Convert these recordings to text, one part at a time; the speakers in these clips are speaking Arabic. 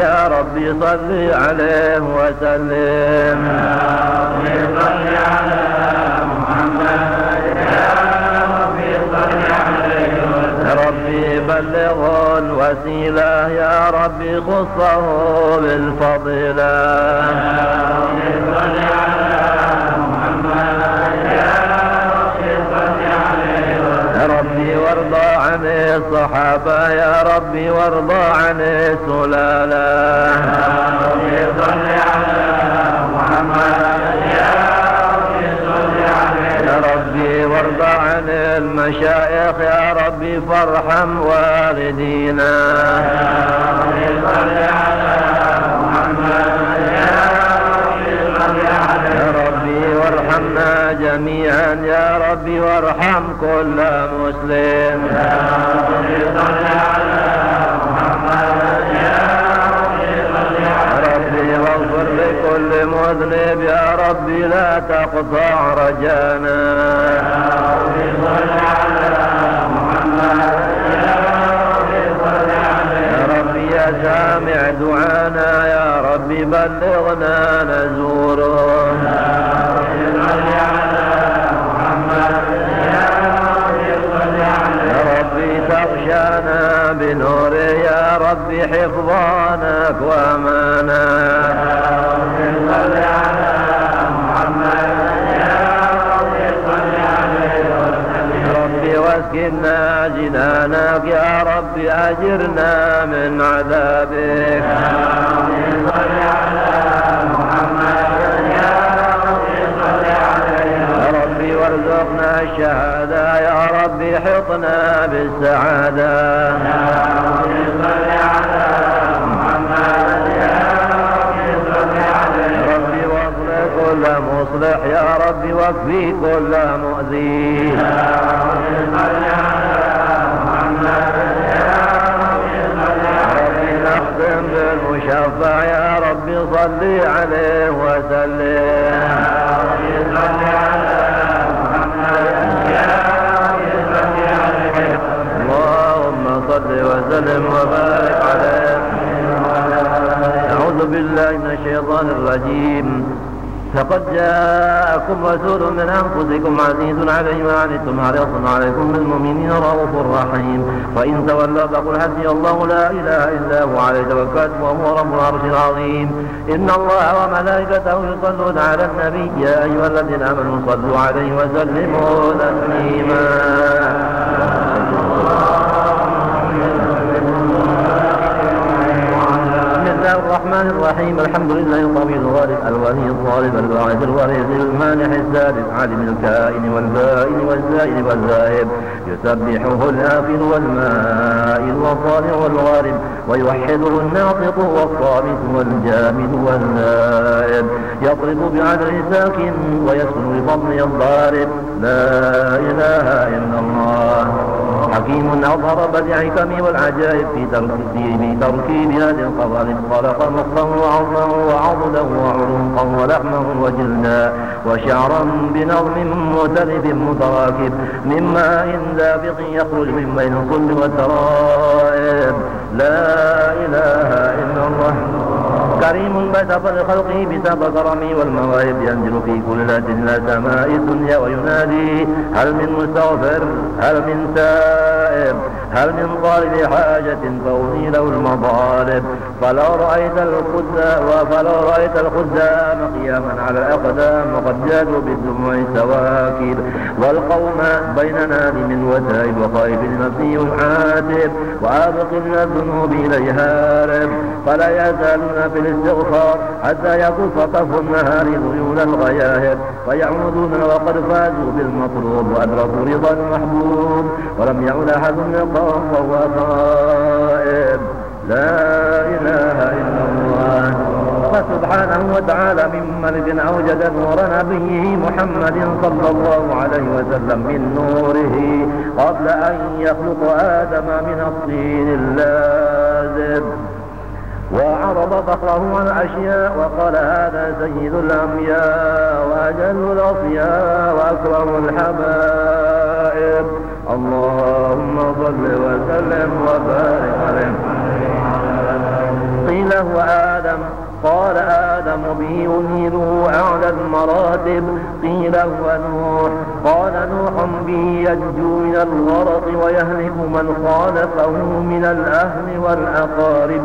يا ربي صل عليه وسلم. يا ربي صل على محمد يا ربي صل عليه وسلم ربي بلغه الوسيلة يا ربي خصه بالفضيلة. يا ربي صل على عن الصحابة يا ربي وارضى عن السلالة يا صل على محمد يا ربي وارضى عن المشايخ يا ربي فارحم والدينا. يا ربي صل على يا ربي وارحم كل مسلم. يا ربي صل على محمد. يا ربي صل يا ربي واغفر لكل مذنب. يا ربي لا تقطع رجانا. يا ربي صل على محمد. يا ربي صل يا ربي يا سامع دعانا. يا ربي بلغنا نزوره. بنوره يا ربي حفظانك وامانا يا ربي صل على محمد يا ربي صل عليه وسلم ربي واسكننا جنانك يا ربي أجرنا من عذابك. يا ربي صل على محمد يا ربي صل عليه يا ربي وارزقنا الشهادة. ربي حطنا بالسعادة. يا ربي عليه واصلح كل مصلح. يا ربي واكفي كل مؤذي. عليه بالمشفع. يا ربي صل عليه وسلم. يا ربي صل على وسلم وبارك عليه أعوذ بالله من الشيطان الرجيم. فقد جاءكم رسول من أنفسكم عزيز عليه ما عنتم حريص عليكم بالمؤمنين رؤوف رحيم؟ وإن تولوا فقل حسبي الله لا إله إلا هو عليه توكلت وهو رب العرش العظيم. إن الله وملائكته يصلون على النبي. يا أيها الذين آمنوا صلوا عليه وسلموا تسليما. الرحمن الرحيم. الحمد لله القوي الغالب الولي الظالم الباعث الوارث المانح السادس عالم الكائن والبائن والزائد والذاهب يسبحه الآفل والمائل والصالح والغارب ويوحده الناطق والصامت والجامد والنائب يضرب بعدل ساكن ويسكن بفضل الضارب. لا إله إلا الله. حكيم أظهر بديع حكمه والعجائب في تركيب تركيب هذه القوالب خلق مخا وعظما وعضدا وعروقا ولحما وجلدا وشعرا بنظم مختلف متراكب من ماء دافق يخرج من بين الصلب والترائب. لا إله إلا الله. كريم بسط لخلقه بسبب كرمه والمواهب ينزل في كل ليلة إلى سماء الدنيا وينادي هل من مستغفر؟ هل من تائب؟ هل من طالب حاجة؟ فأغني له المطالب. فلو رأيت الخدام فلو رأيت الخدام قياما على الأقدام وقد جادوا بالدموع سواكب والقوم بين نادم وتائب وخائف مبني عاتب وآبق من الذنوب إليه هارب فلا يزالون في الاستغفار حتى يقص طف النهار ذيول الغياهب فيعودون وقد فازوا بالمطلوب وأدركوا رضا المحبوب ولم يعد أحد من القوم وهو خائب لا إله إلا الله. فسبحان وتعالى من ملك أوجد نور نبيه محمد صلى الله عليه وسلم من نوره قبل أن يخلق آدم من الطين اللازب وعرض فخره على الأشياء وقال هذا سيد الأنبياء وأجل الأصياء وأكرم الحبائب. اللهم صل وسلم وبارك عليه. قيل هو آدم. قال آدم. به ينيله أعلى المراتب. قيل هو نوح قال نوح به ينجو من الغرق ويهلك من خالفه من الأهل والأقارب.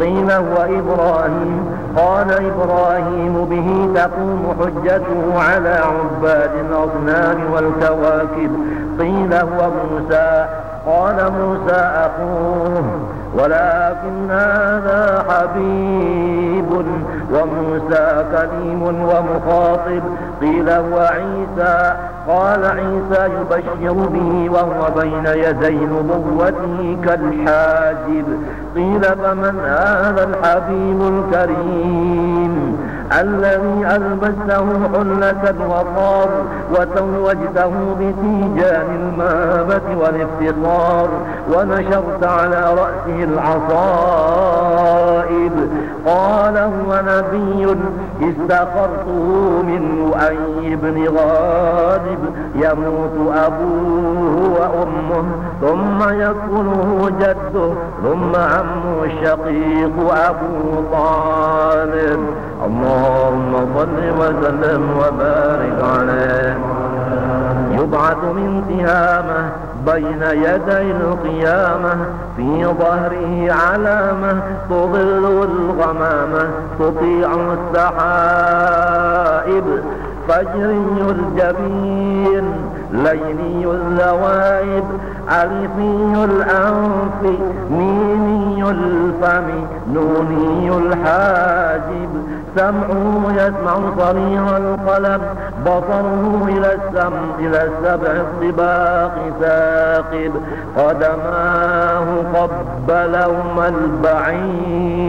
قيل هو إبراهيم. قال إبراهيم به تقوم حجته على عباد الأصنام والكواكب. قيل هو موسى. قال موسى أخوه ولكن هذا حبيب وموسى كريم ومخاطب. قيل هو عيسى. قال عيسى يبشر به وهو بين يدي نبوته كالحاجب. قيل فمن هذا الحبيب الكريم؟ الذي ألبسته حلة وطار وتوجته بتيجان المهابة والافتقار ونشرت على رأسه العصائب. قال هو نبي استخرته من لؤي بن غالب يموت أبوه وأمه ثم يكونه جده ثم عمه الشقيق أبو طالب. اللهم صل وسلم وبارك عليه. يبعث من تهامه بين يدي القيامة في ظهره علامة تظل الغمامة تطيع السحائب. فجري الجبين ليلي الزوائب. ألفي الأنف ميمي الفم نوني الحاجب. سمعه يسمع صرير القلم بصره إلى السمع إلى السبع الطباق ساقب قدماه قبلهما البعير.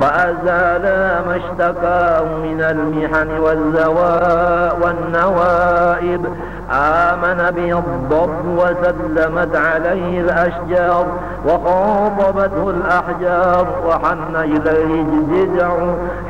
فأزالا ما اشتكاه من المحن والزواء والنوائب. آمن به الضب وسلمت عليه الأشجار وخاطبته الأحجار. وحن إليه الجزع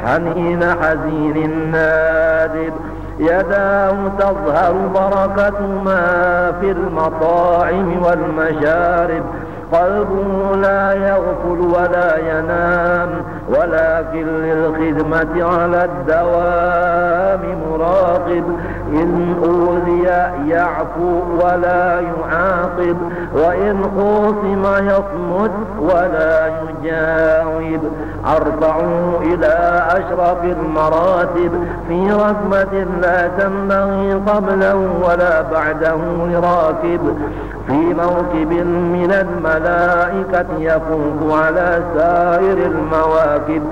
حنين حزين نادب يداه تظهر بركة ما في المطاعم والمشارب. قلبه لا يغفل ولا ينام ولكن للخدمة على الدوام مراقب. إن أوذي يعفو ولا يعاقب وإن خوصم يصمت ولا يجاوب. أرفعه إلى أشرف المراتب في ركبة لا تنبغي قبله ولا بعده لراكب. في موكب من الملائكة يفوق على سائر المواكب.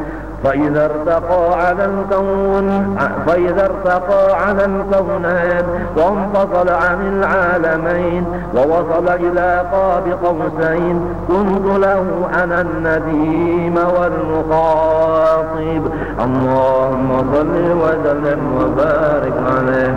فإذا ارتقى على الكون فإذا ارتقى على الكونين وانفصل عن العالمين ووصل إلى قاب قوسين. كنت له أنا النديم والمخاطب. اللهم صل وسلم وبارك عليه.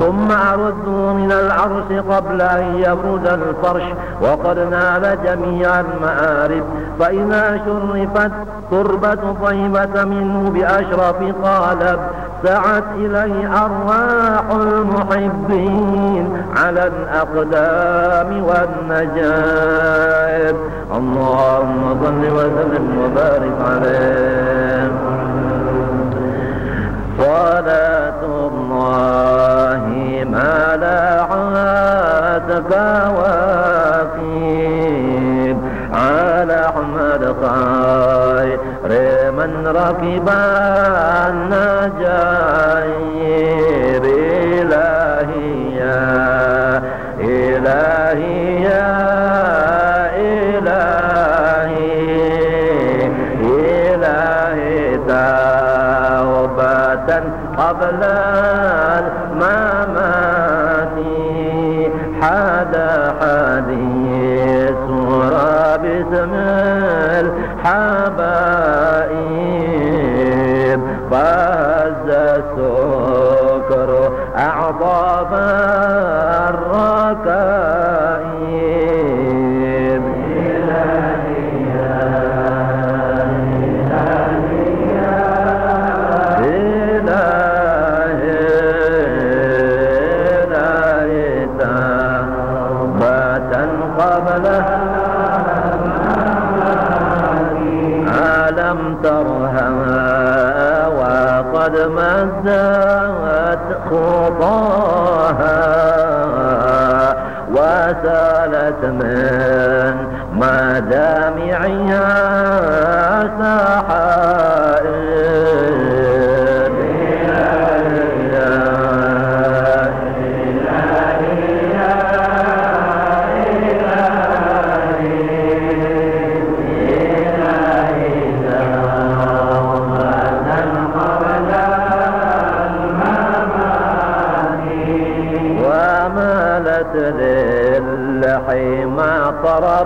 ثم أرده من العرش قبل أن يبرد الفرش وقد نال جميع المآرب. فإذا شرفت تربة طيبة منه بأشرف قالب سعت إليه أرواح المحبين على الأقدام والنجائب. اللهم صل وسلم وبارك عليه. الله ما لا عاد كواكب على أحمد خير من ركب النجايب قبل الممات. حدا حدي سورة اسم الحبائب. فاز سكر أعطى الركاب. وقد مزت خطاها وسالت من مدامعها سحائر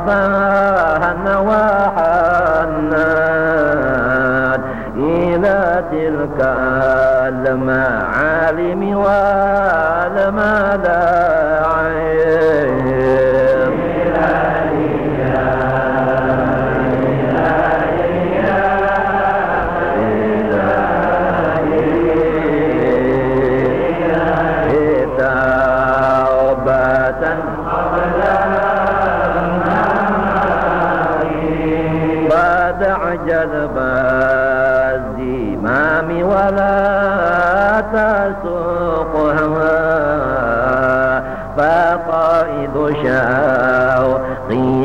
طربها النواحنان إلى تلك المعالم والملاعب الزمام ولا تسوق هوا فقائد شوقها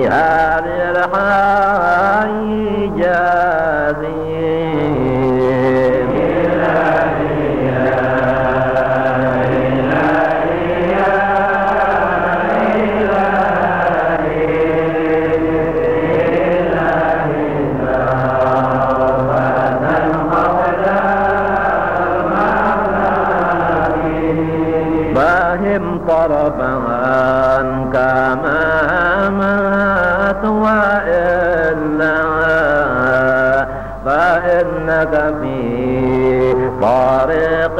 الحب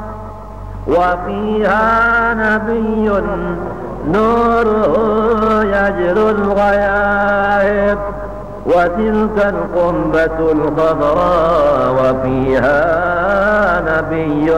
وفيها نبي نوره يجر الغيائب وتلك القنبة الخضراء وفيها نبي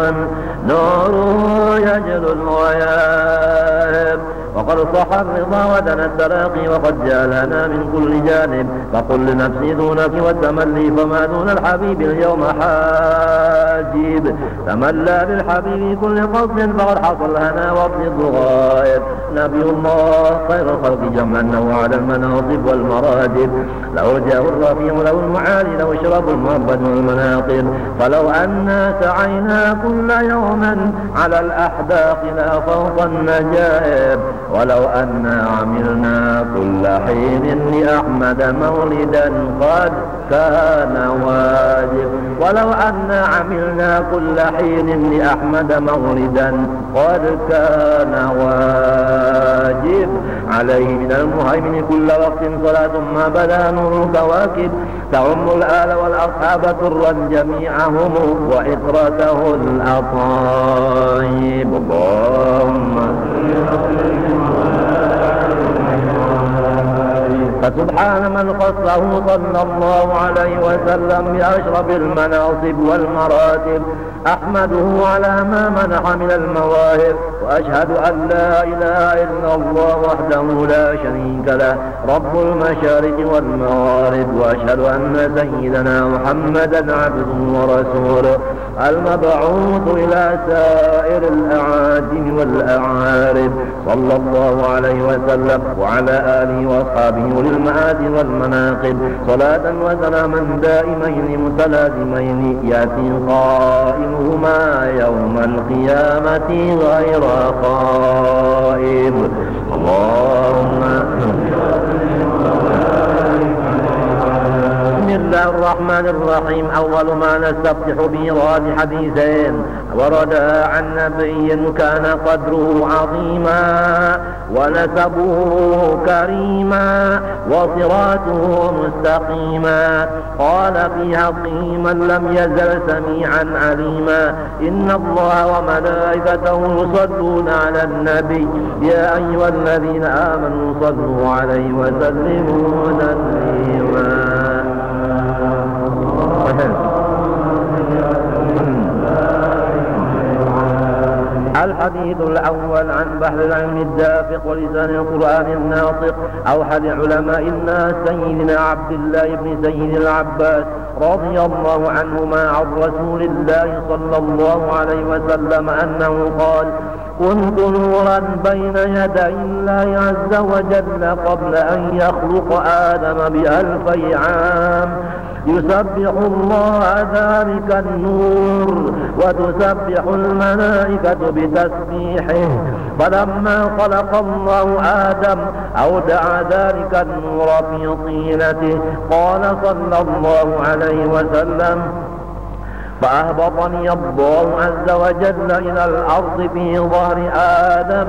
نوره يجر الغيائب وقد صح الرضا ودنا التراقي وقد جاء لنا من كل جانب. فقل لنفسي دونك والتملي فما دون الحبيب اليوم حاجب. تملى بالحبيب كل قصد فقد حصل هنا وابن الغايب نبي الله خير الخلق جمعنا على المناصب والمراتب لو جاء الرفيع لو المعالي لو اشرب المربد والمناقب. فلو أنا سعينا كل يوم على الأحداق لا فوق النجائب. ولو أنا عملنا كل حين لأحمد مولدا قد كان واجب. ولو أنا عملنا كل حين لأحمد مولدا قد كان واجب. عليه من المهيمن كل وقت صلاة ما بدا نور الكواكب تعم الآل والأصحاب ترا جميعهم وإطرته الأطايب. اللهم فسبحان من خصه صلى الله عليه وسلم بأشرف المناصب والمراتب. أحمده على ما منح من المواهب وأشهد أن لا إله إلا الله وحده لا شريك له. رب المشارق والمغارب وأشهد أن سيدنا محمدا عبده ورسوله. المبعوث إلى سائر الأعاجم والأعارب. صلى الله عليه وسلم وعلى آله وأصحابه وللمعاد والمناقب صلاة وسلاما دائمين متلازمين يأتي قائمهما يوم القيامة غير خائب اللهم الله الرحمن الرحيم. أول ما نستفتح بإيراد حديثين ورد عن نبي كان قدره عظيما ونسبه كريما. وصراته مستقيما. قال في حقه من لم يزل سميعا عليما. إن الله وملائكته يصلون على النبي. يا أيها الذين آمنوا صلوا عليه وسلموا تسليما. الحديث الأول عن بحر العلم الدافق ولسان القرآن الناطق أوحد علماء الناس سيدنا عبد الله بن سيد العباس رضي الله عنهما عن رسول الله صلى الله عليه وسلم أنه قال كنت نورا بين يدي الله عز وجل قبل أن يخلق آدم بألفي عام. يسبح الله ذلك النور وتسبح الملائكة بتسبيحه. فلما خلق الله آدم أودع ذلك النور في طينته. قال صلى الله عليه وسلم فأهبطني الله عز وجل إلى الأرض في ظهر آدم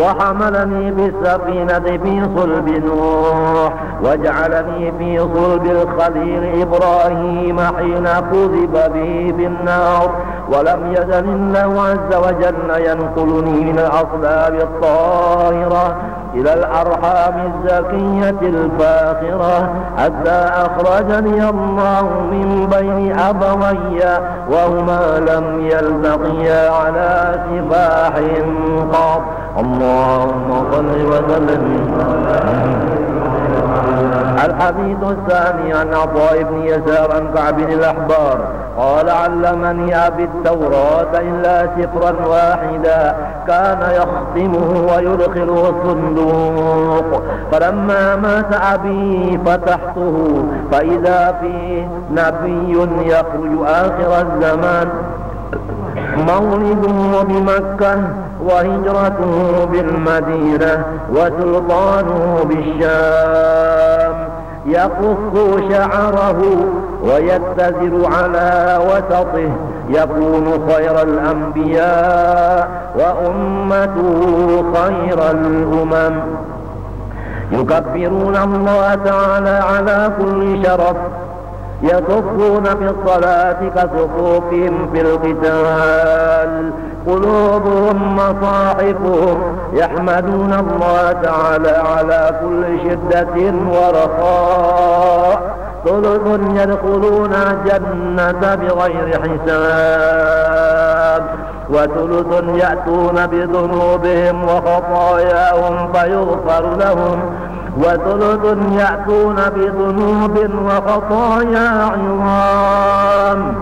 وحملني بالسفينة في صلب نوح وجعلني في صلب الخليل إبراهيم حين كذب به في النار. ولم يزل الله عز وجل ينقلني من الأصلاب الطاهرة إلى الأرحام الزكية الفاخرة حتى أخرجني الله من بين أبوي وهما لم يلتقيا على سفاح قط. اللهم صل وسلم الحديث الثاني عن عطاء بن يسار عن كعب الأحبار قال علمني أبي التوراة إلا سفرا واحدا كان يختمه ويدخله الصندوق. فلما مات أبي فتحته فإذا فيه نبي يخرج آخر الزمان مولده بمكة وهجرته بالمدينة وسلطانه بالشام. يقص شعره ويتزر على وسطه يكون خير الأنبياء وأمته خير الأمم. يكبرون الله تعالى على كل شرف يصفون في الصلاة كصفوفهم في القتال قلوبهم مصاحفهم يحمدون الله تعالى على كل شدة ورخاء. ثلث يدخلون الجنة بغير حساب وثلث يأتون بذنوبهم وخطاياهم فيغفر لهم. وثلث يأتون بذنوب وخطايا عظام.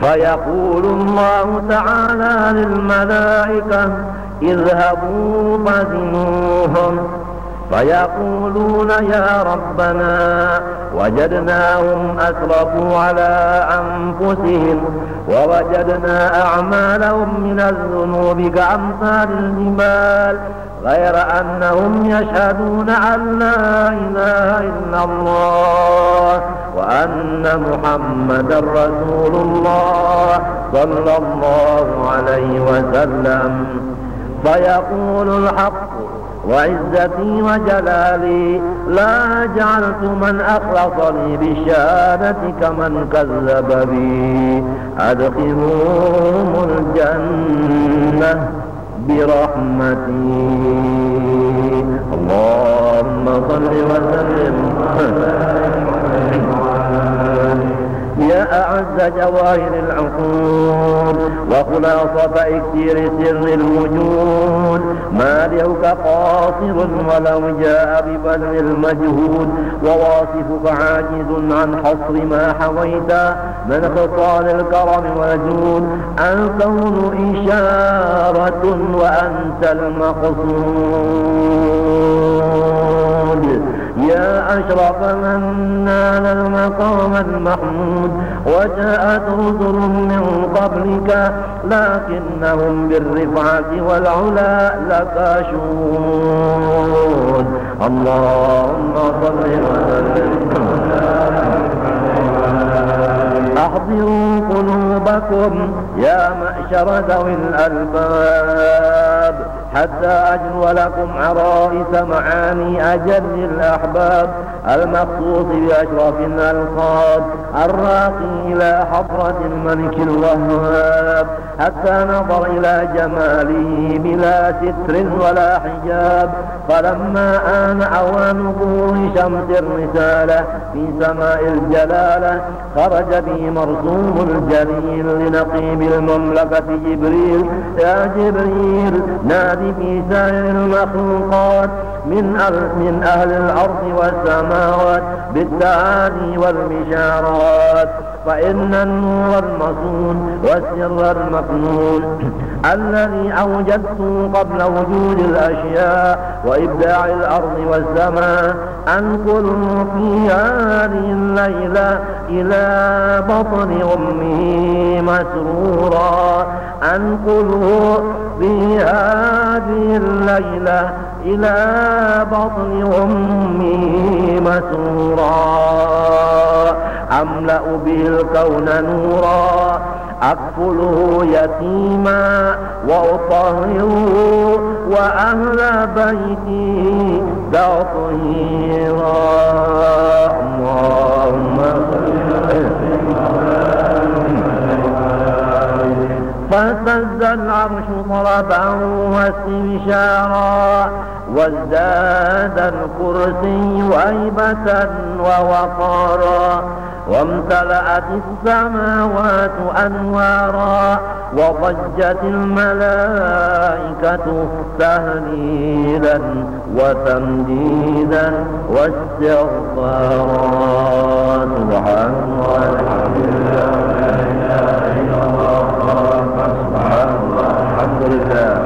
فيقول الله تعالى للملائكة اذهبوا فزنوهم. فيقولون يا ربنا وجدناهم أسرفوا على أنفسهم ووجدنا أعمالهم من الذنوب كأمثال الجبال غير أنهم يشهدون أن لا إله إلا الله وأن محمد رسول الله صلى الله عليه وسلم فيقول الحق وعزتي وجلالي لا جعلت من أخلصني بالشهادة كمن كذب بي. أدخلوهم الجنة برحمتي. اللهم صل وسلم. أعز جواهر العقول وخلاصة إكثير سر الوجود مالك قاصر ولو جاء ببذل المجهود وواصفك عاجز عن حصر ما حويت من خصال الكرم والجود. الكون إشارة وأنت المقصود. يا أشرف من نال المقام المحمود وجاءت رسل من قبلك لكنهم بالرفعة والعلا لك شهود اللهم صل وسلم أحضروا قلوبكم يا معشر ذوي الألباب. حتى أجنو لكم عرائس معاني أجل الأحباب. المخصوص بأشرف الألقاب. الراقي إلى حضرة الملك الوهاب. حتى نظر إلى جماله بلا ستر ولا حجاب. فلما آن أوان ظهور شمس الرسالة في سماء الجلالة خرج به مرسوم الجليل. لنقيب المملكة جبريل. يا جبريل نادي في سائر المخلوقات. من من أهل الأرض والسماوات بالتعالي والبشارات فإن النور المصون والسر المكنون الذي أوجدته قبل وجود الأشياء وإبداع الأرض والسماء أنقل في هذه الليلة إلى بطن أمه مسرورا. أنقله في هذه الليلة إلى بطن أمه مسرورا. أملأ به الكون نورا أكفله يتيما وأطهره وأهل بيتي تطهيرا. اللهم فاهتز العرش طربا واستبشارا وازداد الكرسي هيبة ووقارا. وامتلأت السماوات أنوارا وضجت الملائكة تهليلا وتمديدا واستغفارا. سبحان الله الحمد لله.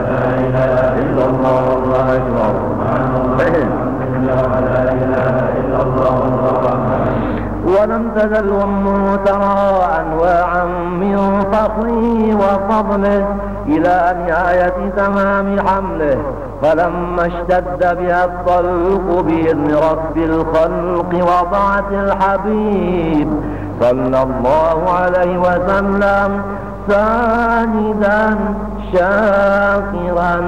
لا إله إلا الله ولم تزل أمه ترى أنواعا من فخره وفضله إلى نهاية تمام حمله فلما اشتد بها الطلق بإذن رب الخلق وضعت الحبيب صلى الله عليه وسلم ساجدا شاكرا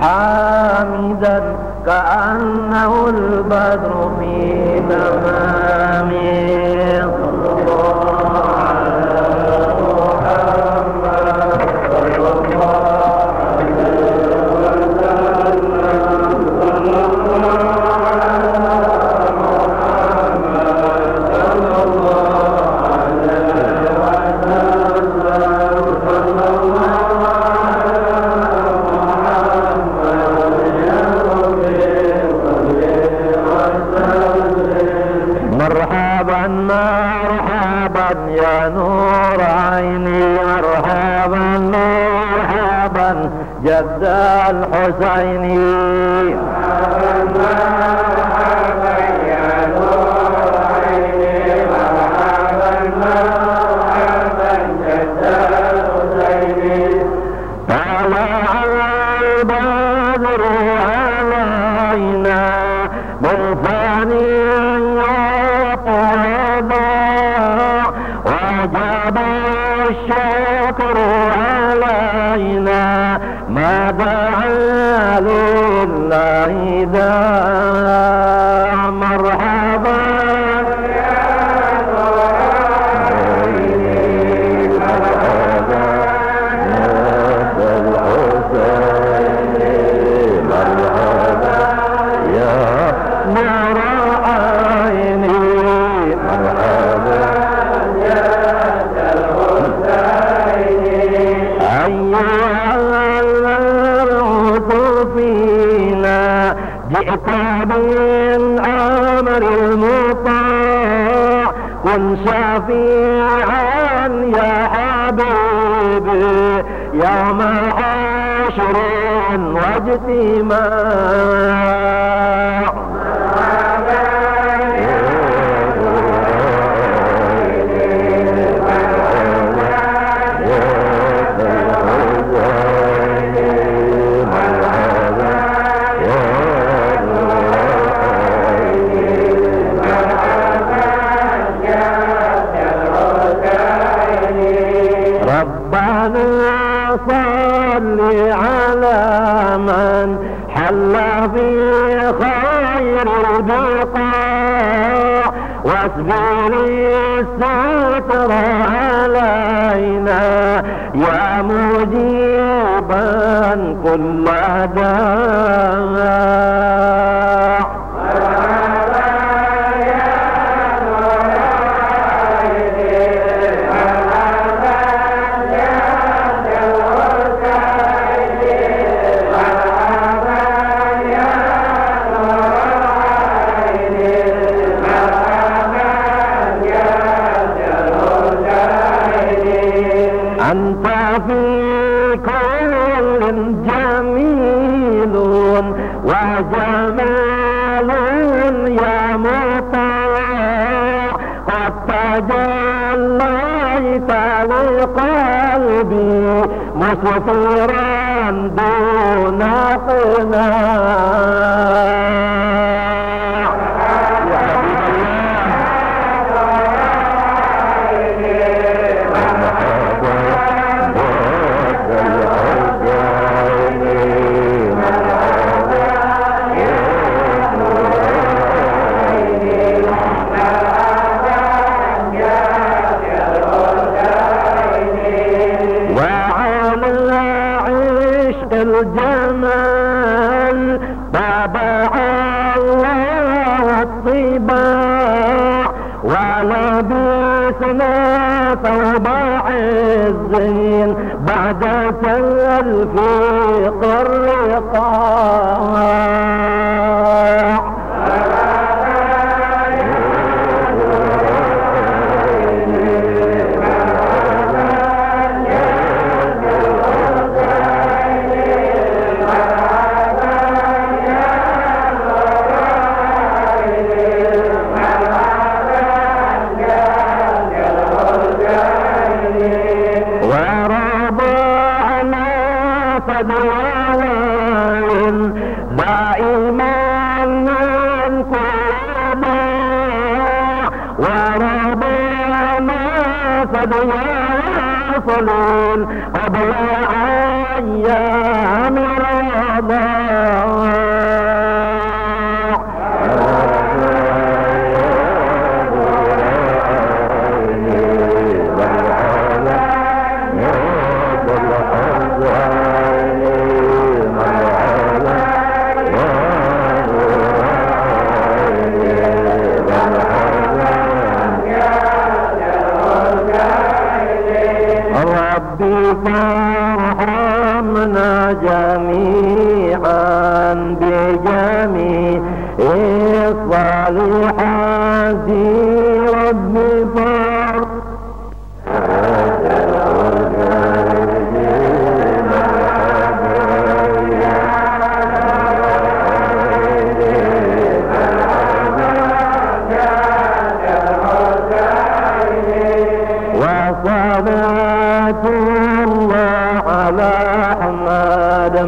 حامدا كأنه البدر في تمامه وعلى بيتنا فوضى عزين بعد تلفيق قرقان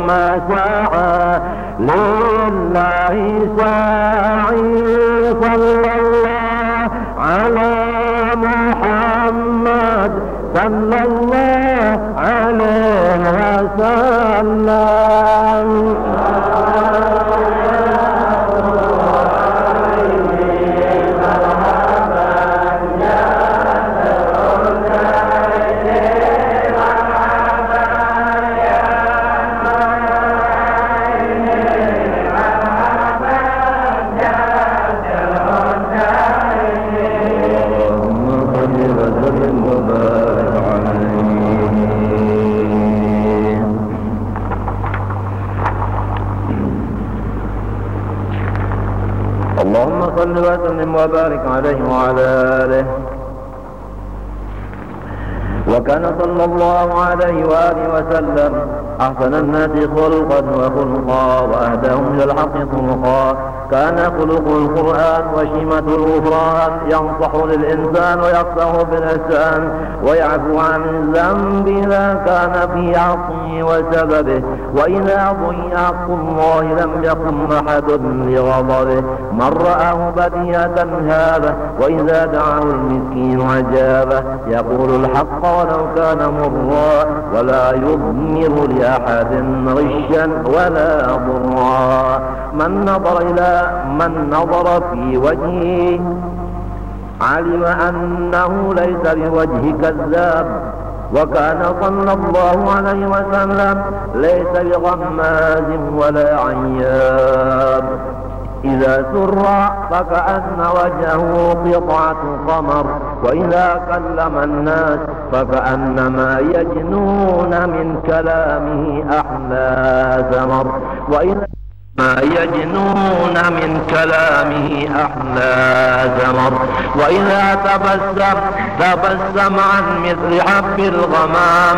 ما سعى لله سعى أحسن الناس خلقا وخلقا وأهداهم إلى الحق خلقا. كان خلق القرآن وشيمة الغفران ينصح للإنسان ويقصه بالإحسان ويعفو عن الذنب إذا كان في عقله وسببه. وإذا ضيع حق الله لم يقم أحد لغضبه. من رآه بديهة هذا وإذا دعاه المسكين أجابه يقول الحق ولو كان مرا ولا يضمر لأحد غشا ولا ضرا. من نظر إلى من نظر في وجهه. علم أنه ليس بوجه كذاب وكان صلى الله عليه وسلم ليس بغماز ولا عياب. إذا سر فكأن وجهه قطعة قمر وإذا كلم الناس فكأنما يجنون من كلامه أحلى ثمر وإذا يجنون من كلامه أحلى زمر وإذا تبسم تبسم عن مثل حب الغمام.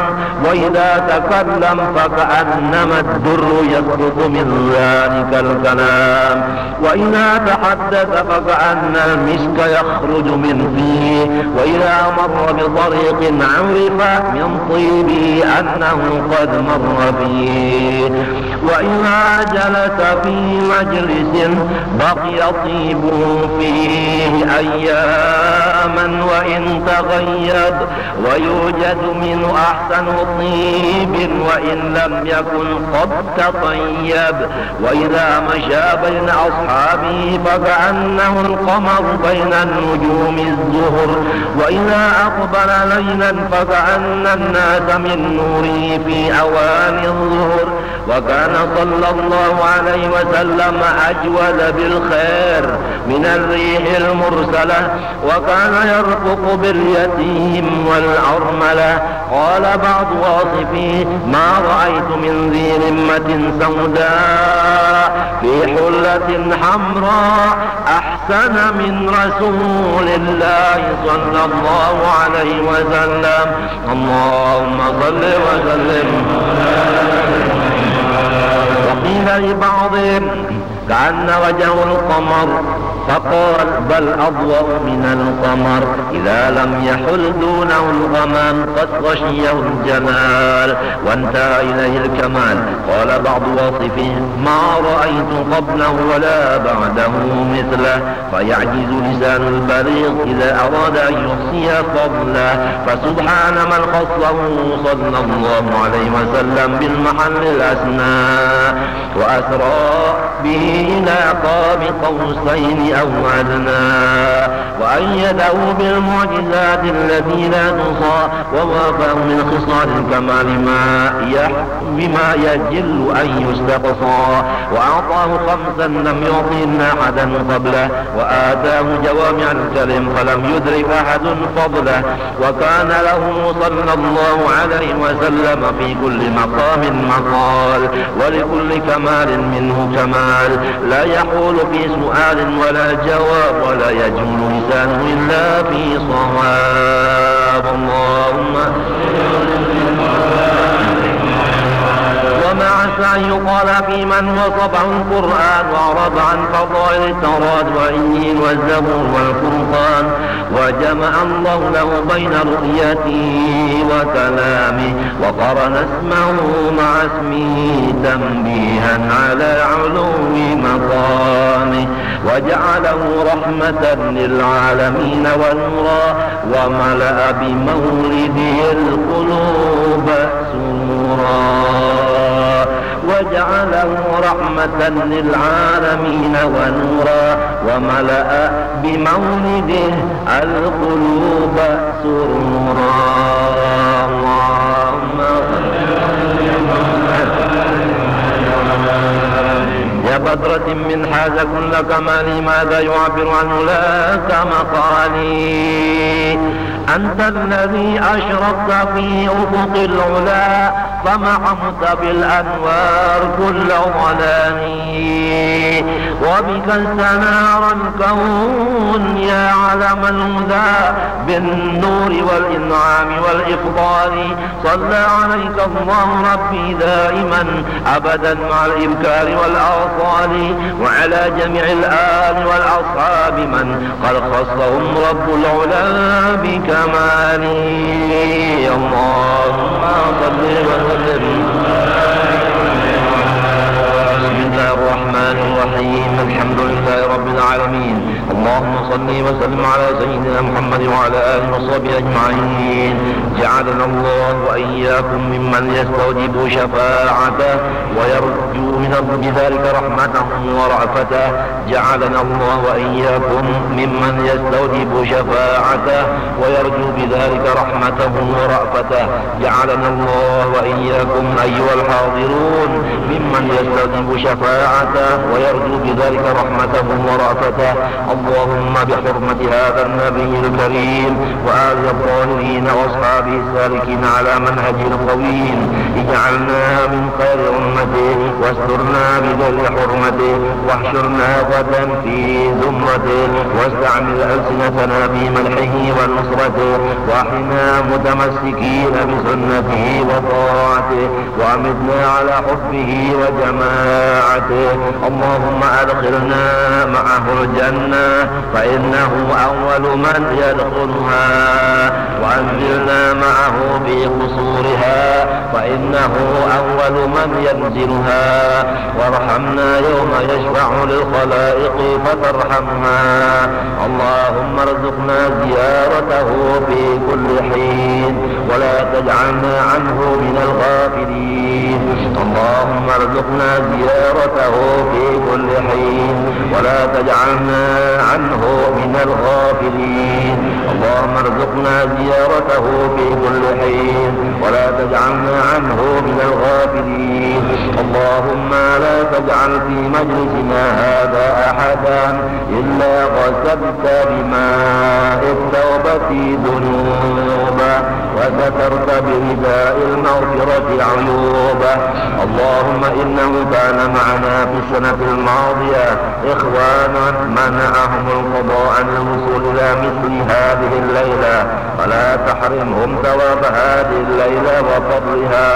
وإذا تكلم فكأنما الدر يسقط من ذلك الكلام. وإذا تحدث فكأن المسك يخرج من فيه. وإذا مر بطريق عرف من طيبه أنه قد مر فيه. وإذا جلس في مجلس بقي طيبه فيه أياما وإن تغيب ويوجد منه أحسن طيب وإن لم يكن قد تطيب وإذا مشى بين أصحابه فكأنه القمر بين النجوم الزهر وإذا أقبل ليلا فكأن الناس من نوره في أواني الظهر وكأن صلى الله عليه وسلم أجود بالخير من الريح المرسلة وكان يرفق باليتيم والأرملة. قال بعض واصفيه ما رأيت من ذي رمة سوداء في حلة حمراء أحسن من رسول الله صلى الله عليه وسلم. اللهم صل وسلم. وقيل لبعضهم كأن وجه القمر فقال بل أضوأ من القمر إذا لم يحل دونه الغمام قد غشيه الجمال وانتهى إليه الكمال قال بعض واصفه ما رأيت قبله ولا بعده مثله فيعجز لسان البليغ إذا أراد أن يحصي فضله فسبحان من خصه صلى الله عليه وسلم بالمحل الأسنى uh -huh. وأسرى به إلى قاب قوسين أو أدنى وأيده بالمعجزات التي لا تصى ووافاه من خصال الكمال ما بما يجل أن يستقصى. وأعطاه خمسا لم يعطهن أحدا قبله وآتاه جوامع الكلم فلم يدرك أحد فضله. وكان له صلى الله عليه وسلم في كل مقام مقال ولكل كمال منه كمال لا يقول في سؤال ولا جواب ولا يجول لسانه إلا في صواب. اللهم ومع أن يقال في من وصفه القرآن وأعرض عن فضائل التوراة والإنجيل والزبور والفرقان وجمع الله له بين رؤيته وكلامه وقرن اسمه مع اسمه تنبيها على علو مقامه وجعله رحمة للعالمين ونورا وملأ بمولده القلوب سرورا وجعله رحمة للعالمين ونورا وملأ بمولده القلوب سرورا. بدرة من حاز كل كمالي ماذا يعبر عنه لا مقالي؟ أنت الذي أشرقت في أفق العلا فمحمت بالأنوار كل ظلام وبك استنار الكون يا علم الهدى بالنور والإنعام والإفضال صلى عليك الله ربي دائما أبدا مع الإبكار والأوصال وعلى جميع الآل والأصحاب من قد خصهم رب العلا بكماله اللهم صل وسلم. بسم الله الرحمن الرحيم. الحمد لله رب العالمين. اللهم صل وسلم على سيدنا محمد وعلى آله وصحبه أجمعين. جعلنا الله وإياكم ممن يستوجب شفاعته ويرجو من بذلك رحمته ورأفته جعلنا الله وإياكم ممن يستوجب شفاعته ويرجو بذلك رحمته ورأفته. جعلنا الله وإياكم أيها الحاضرون ممن يستوجب شفاعته ويرجو بذلك رحمته ورأفته. اللهم بحرمة هذا النبي الكريم وآله الطاهرين وأصحابه السالكين على منهج القويم اجعلنا من خير أمته واسترنا بذل حرمته واحشرنا غدا في زمرته واستعمل ألسنتنا في ملحه ونصرته وإحنا متمسكين بسنته وطاعته وأمدنا على حبه وجماعته. اللهم أدخلنا معه الجنة فإنه أول من يدخلها وأنزلنا معه في قصورها فإنه أول من ينزلها. وارحمنا يوم يشفع للخلائق فترحمها. اللهم ارزقنا زيارته في كل حين ولا تجعلنا عنه من الغافلين. اللهم ارزقنا زيارته في كل حين ولا تجعلنا عنه من الغافلين. اللهم ارزقنا زيارته في كل حين ولا تجعلنا عنه من الغافلين. اللهم لا تجعل في مجلسنا هذا أحدا إلا غسلت بماء التوبة ذنوبا وسترت برداء المغفرة عيوبا اللهم إنه كان معنا في السنة الماضية. إخوانا منعهم القضاء عن الوصول إلى مثل هذه الليلة. فلا تحرمهم ثواب هذه الليلة وفضلها.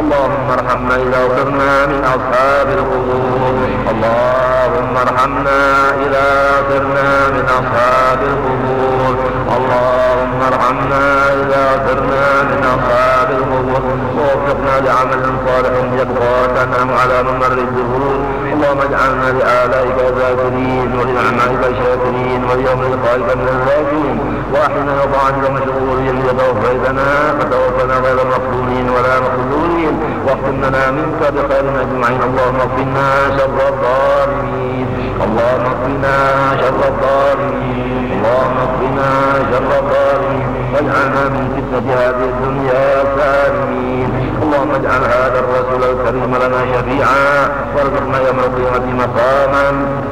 اللهم ارحمنا إذا صرنا من أصحاب القبور. اللهم ارحمنا إذا صرنا من أصحاب القبور. اللهم ارحمنا إذا صرنا من أصحاب القبور. ووفقنا لعمل صالح يبقى تنام على ممر الدهور اللهم اجعلنا لآلائك ذاكرين ولنعمائك شاكرين واليوم لقائك من الذاكرين وإحنا وضعنا مشغولين لتوفيتنا فتوفنا غير مفتونين ولا مخذولين واختم لنا منك بخير أجمعين. اللهم اكفنا شر الظالمين. اللهم اكفنا شر الظالمين. اللهم اكفنا شر الظالمين. واجعلنا من فتنة هذه الدنيا سالمين. اللهم اجعل هذا الرسول الكريم لنا شفيعا وارزقنا يوم القيامة مقاما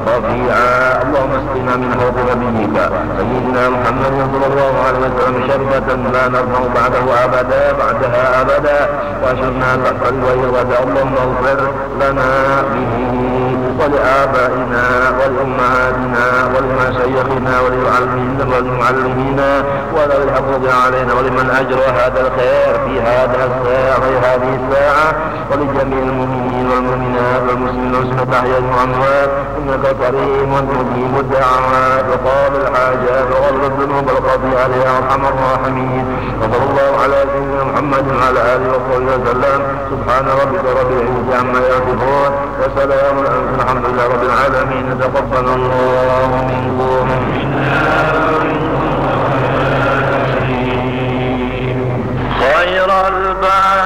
رفيعا. اللهم اسقنا من حوض نبيك سيدنا محمد صلى الله عليه وسلم شربة لا نرفع بعده أبدا بعدها أبدا. وأشرنا تحت الويل اللهم اغفر لنا به. ولآبائنا ولأمهاتنا ولمشايخنا وللمعلمين ولمن حفظ علينا ولمن أجرى هذا الخير في هذا الساعة هذه الساعة ولجميع المؤمنين والمؤمنات والمسلمين والمسلمات أحياء وأموات إنك كريم مجيب الدعوات وقال الحاجات وغفر الذنوب والقضي عليها أرحم الراحمين. وصلى الله على سيدنا محمد وعلى آله وصحبه وسلم. سبحان ربك رب العزة عما يصفون وسلام الحمد لله رب العالمين. تقبل الله منكم. خير البرية.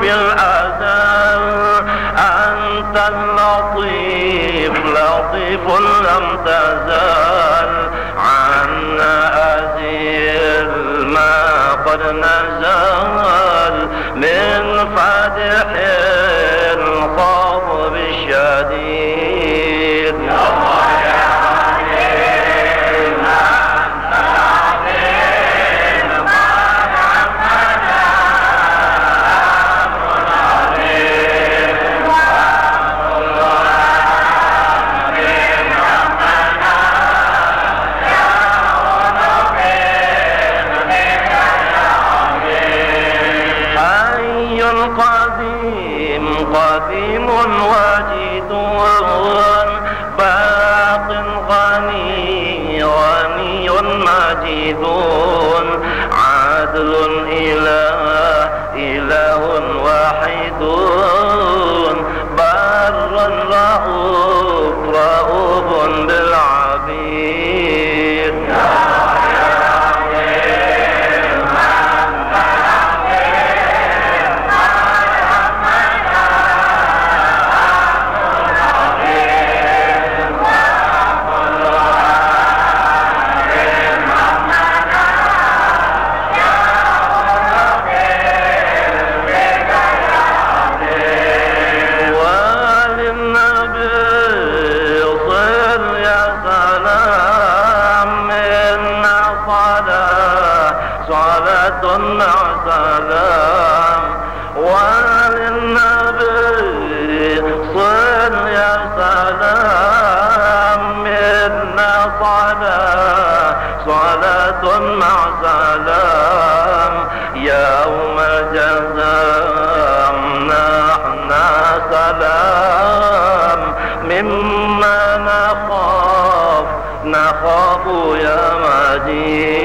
في الأذى أنت اللطيف لطيف لم تزال. عنا أزيل ما قد نزال من فاتح السلام يوم جزاء نحن سلام. مما نخاف نخاف يا مدين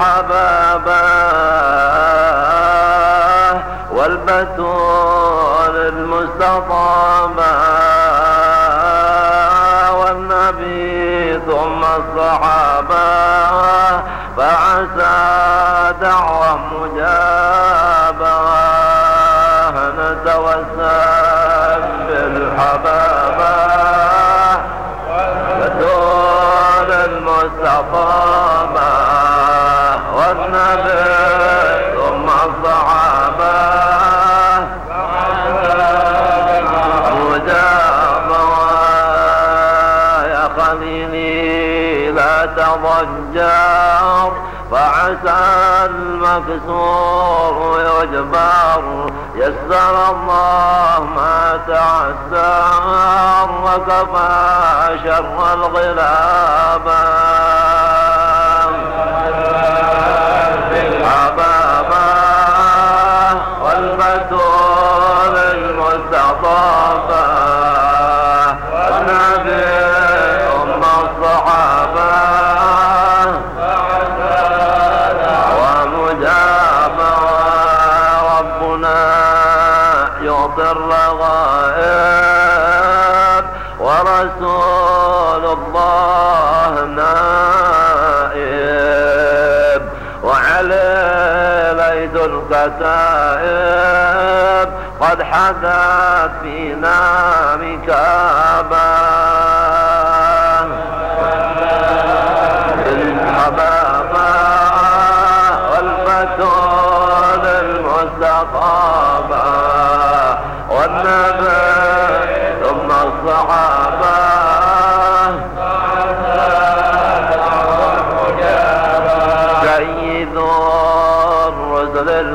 حبابا والبتول المستطابا والنبي ثم الصحابة فعسى دعوة مجابة نتوسل بالحبابة بدون المصطفى المكسور يجبر يسر الله ما تعسر وكفى شر الغلابة حبابا والبتول المستطابة الكتائب قد حدث فينا مكابا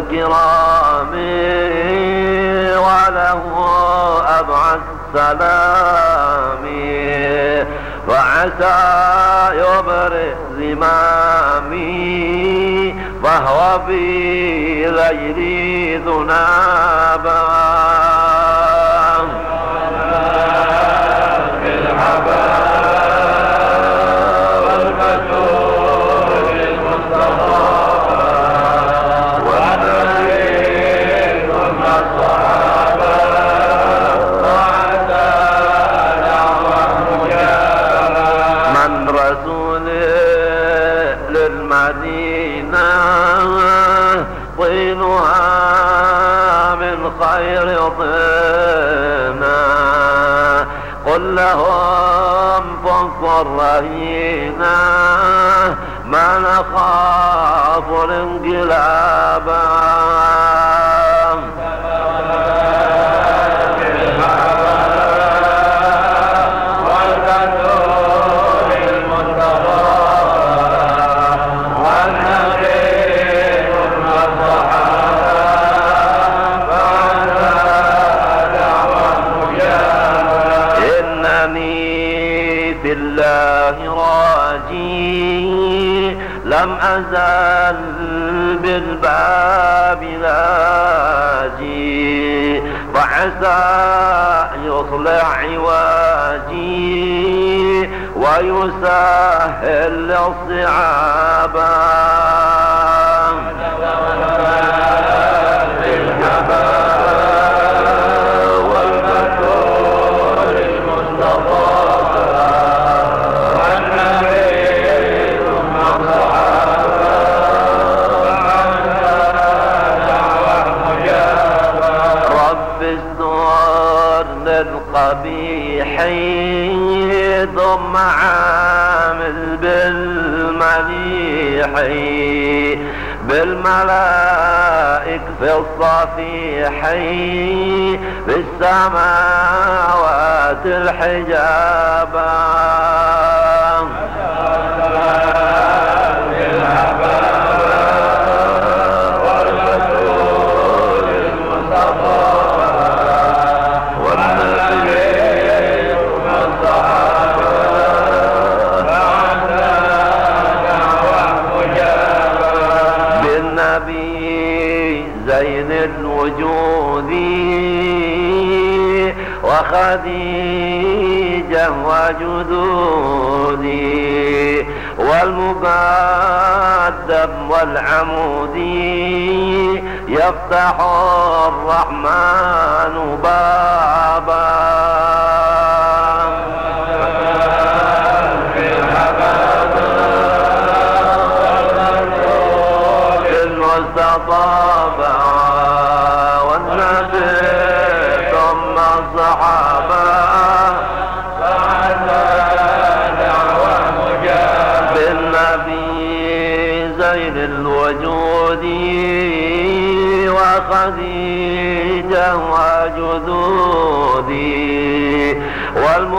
الكرام وله أبعد السلام. وعسى يبرئ زمامي فهو في غير ذنابا. الرهينة ما نخاف الانقلابا وعسى يصلح عواجي ويسهل الصعابا استر للقبيح ثم عامل بالمليح بالملائك في الصفيح بالسماوات الحجابا وخديجة وجدودي والمقدم والعمودي يفتح الرحمن بابا. خديجة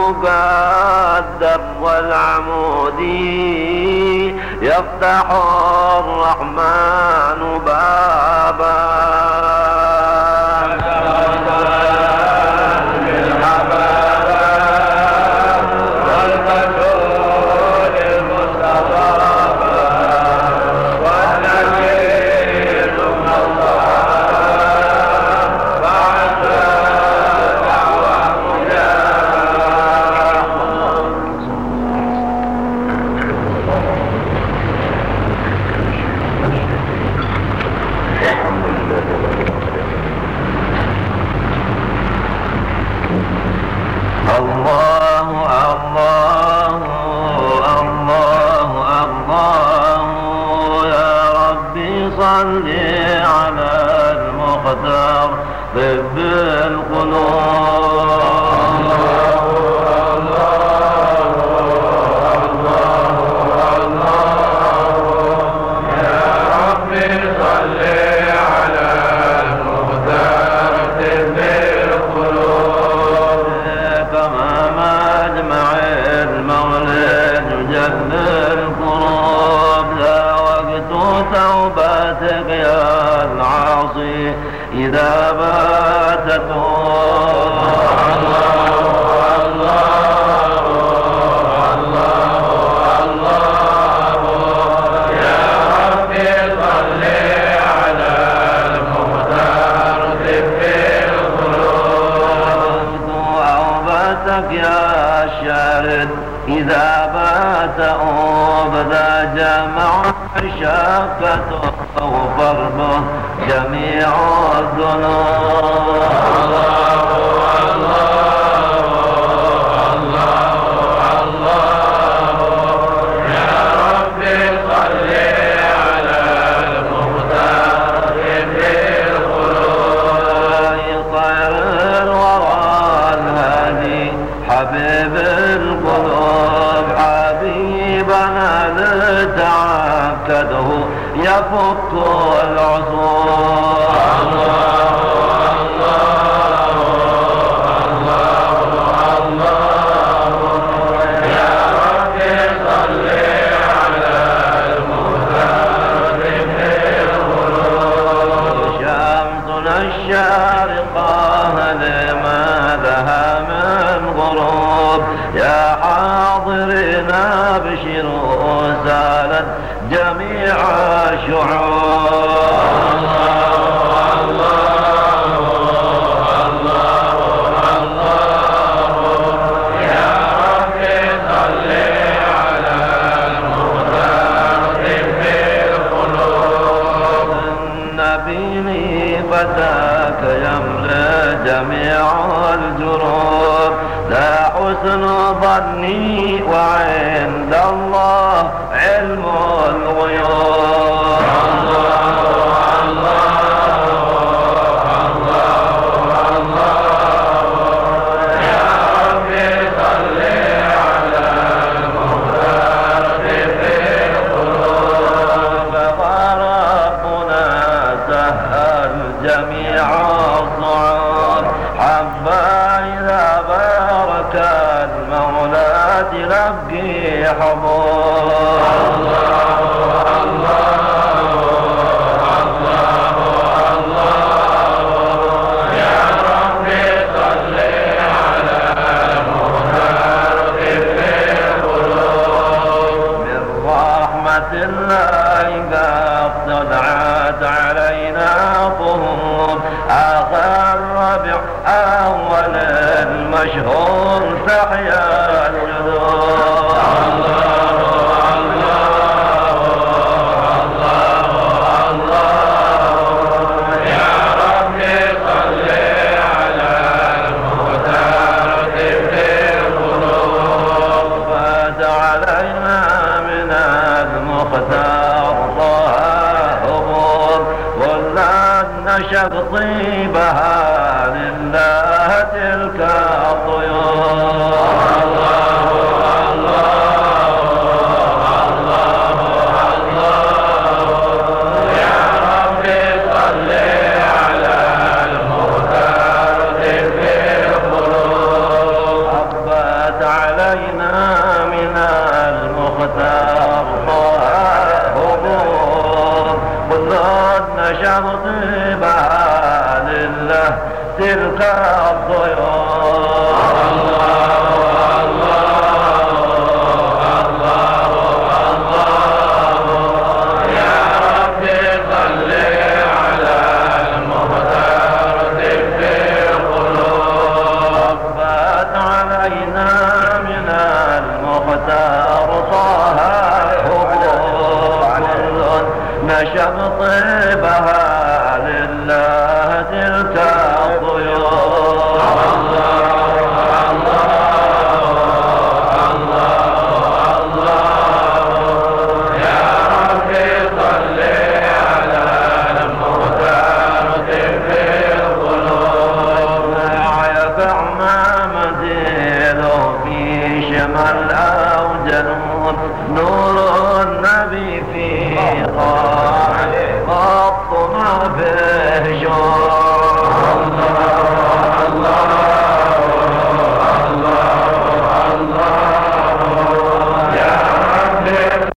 والمقدم والعمودي يفتح الرحمن بابا.